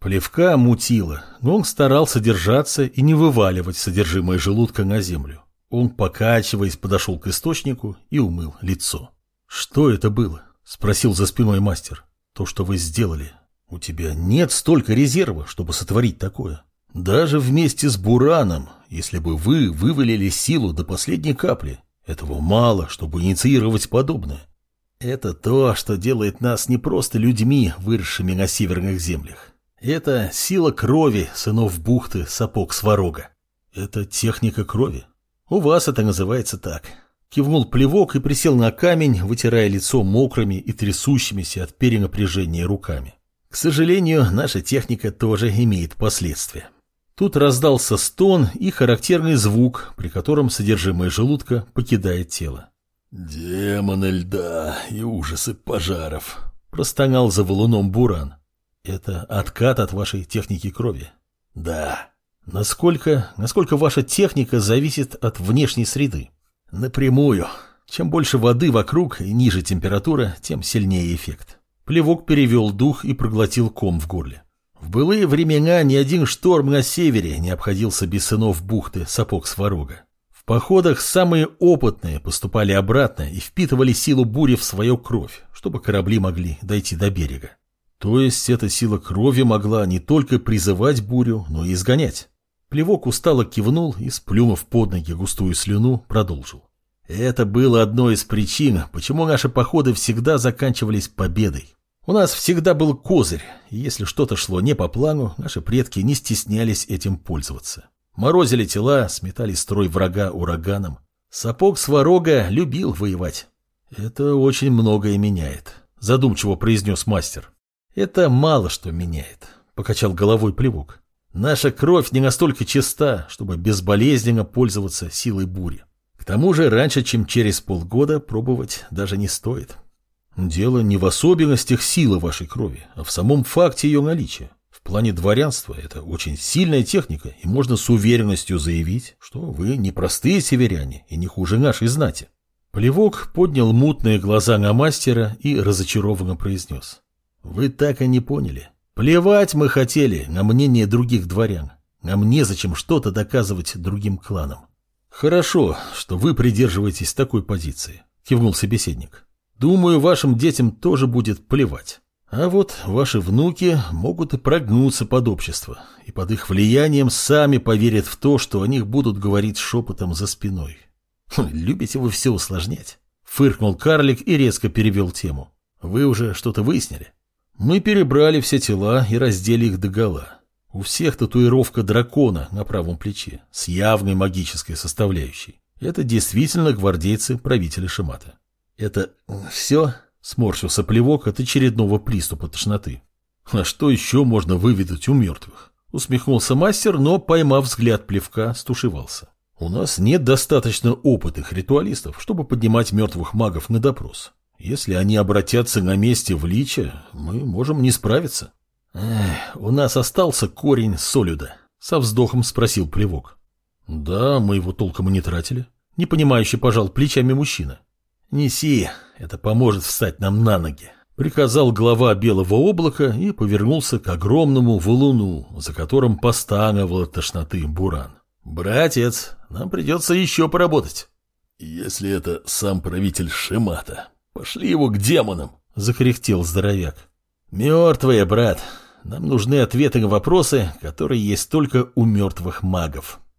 Плевка мутило, но он старался держаться и не вываливать содержимое желудка на землю. Он, покачиваясь, подошел к источнику и умыл лицо. «Что это было?» – спросил за спиной мастер. «То, что вы сделали. У тебя нет столько резерва, чтобы сотворить такое. Даже вместе с Бураном, если бы вы вывалили силу до последней капли, этого мало, чтобы инициировать подобное. Это то, что делает нас не просто людьми, выросшими на северных землях. Это сила крови сынов бухты сапог сварога. Это техника крови. У вас это называется так. Кивнул плевок и присел на камень, вытирая лицо мокрыми и трясущимися от перенапряжения руками. К сожалению, наша техника тоже имеет последствия. Тут раздался стон и характерный звук, при котором содержимое желудка покидает тело. «Демоны льда и ужасы пожаров», – простонал за валуном Буран. Это откат от вашей техники крови? Да. Насколько, насколько ваша техника зависит от внешней среды? Напрямую. Чем больше воды вокруг и ниже температура, тем сильнее эффект. Плевок перевел дух и проглотил ком в горле. В былые времена ни один шторм на севере не обходился без сынов бухты сапог сварога. В походах самые опытные поступали обратно и впитывали силу бури в свою кровь, чтобы корабли могли дойти до берега. То есть эта сила крови могла не только призывать бурю, но и изгонять. Плевок устало кивнул и, сплюнув под ноги густую слюну, продолжил. Это было одной из причин, почему наши походы всегда заканчивались победой. У нас всегда был козырь, и если что-то шло не по плану, наши предки не стеснялись этим пользоваться. Морозили тела, сметали строй врага ураганом. Сапог сварога любил воевать. Это очень многое меняет, задумчиво произнес мастер. Это мало что меняет, покачал головой плевок. Наша кровь не настолько чиста, чтобы безболезненно пользоваться силой бури. К тому же раньше, чем через полгода, пробовать даже не стоит. Дело не в особенностях силы вашей крови, а в самом факте ее наличия. В плане дворянства это очень сильная техника, и можно с уверенностью заявить, что вы не простые северяне и не хуже нашей знати. Плевок поднял мутные глаза на мастера и разочарованно произнес. Вы так и не поняли. Плевать мы хотели на мнение других дворян. Нам незачем что-то доказывать другим кланам. Хорошо, что вы придерживаетесь такой позиции, кивнул собеседник. Думаю, вашим детям тоже будет плевать. А вот ваши внуки могут и прогнуться под общество, и под их влиянием сами поверят в то, что о них будут говорить шепотом за спиной. Хм, любите вы все усложнять. Фыркнул карлик и резко перевел тему. Вы уже что-то выяснили? Мы перебрали все тела и раздели их догола. У всех татуировка дракона на правом плече с явной магической составляющей. Это действительно гвардейцы правителя Шимата. Это все? Сморщился плевок от очередного приступа тошноты. А что еще можно выведать у мертвых? Усмехнулся мастер, но, поймав взгляд плевка, стушевался. У нас нет достаточно опытных ритуалистов, чтобы поднимать мертвых магов на допрос. Если они обратятся на месте в лича, мы можем не справиться. У нас остался корень солюда, со вздохом спросил плевок. Да, мы его толком и не тратили. Непонимающе пожал плечами мужчина. Неси, это поможет встать нам на ноги. Приказал глава белого облака и повернулся к огромному валуну, за которым постановал от тошноты буран. «Братец, нам придется еще поработать». «Если это сам правитель Шимата», Пошли его к демонам, закряхтел здоровяк. Мертвые, брат. Нам нужны ответы на вопросы, которые есть только у мертвых магов.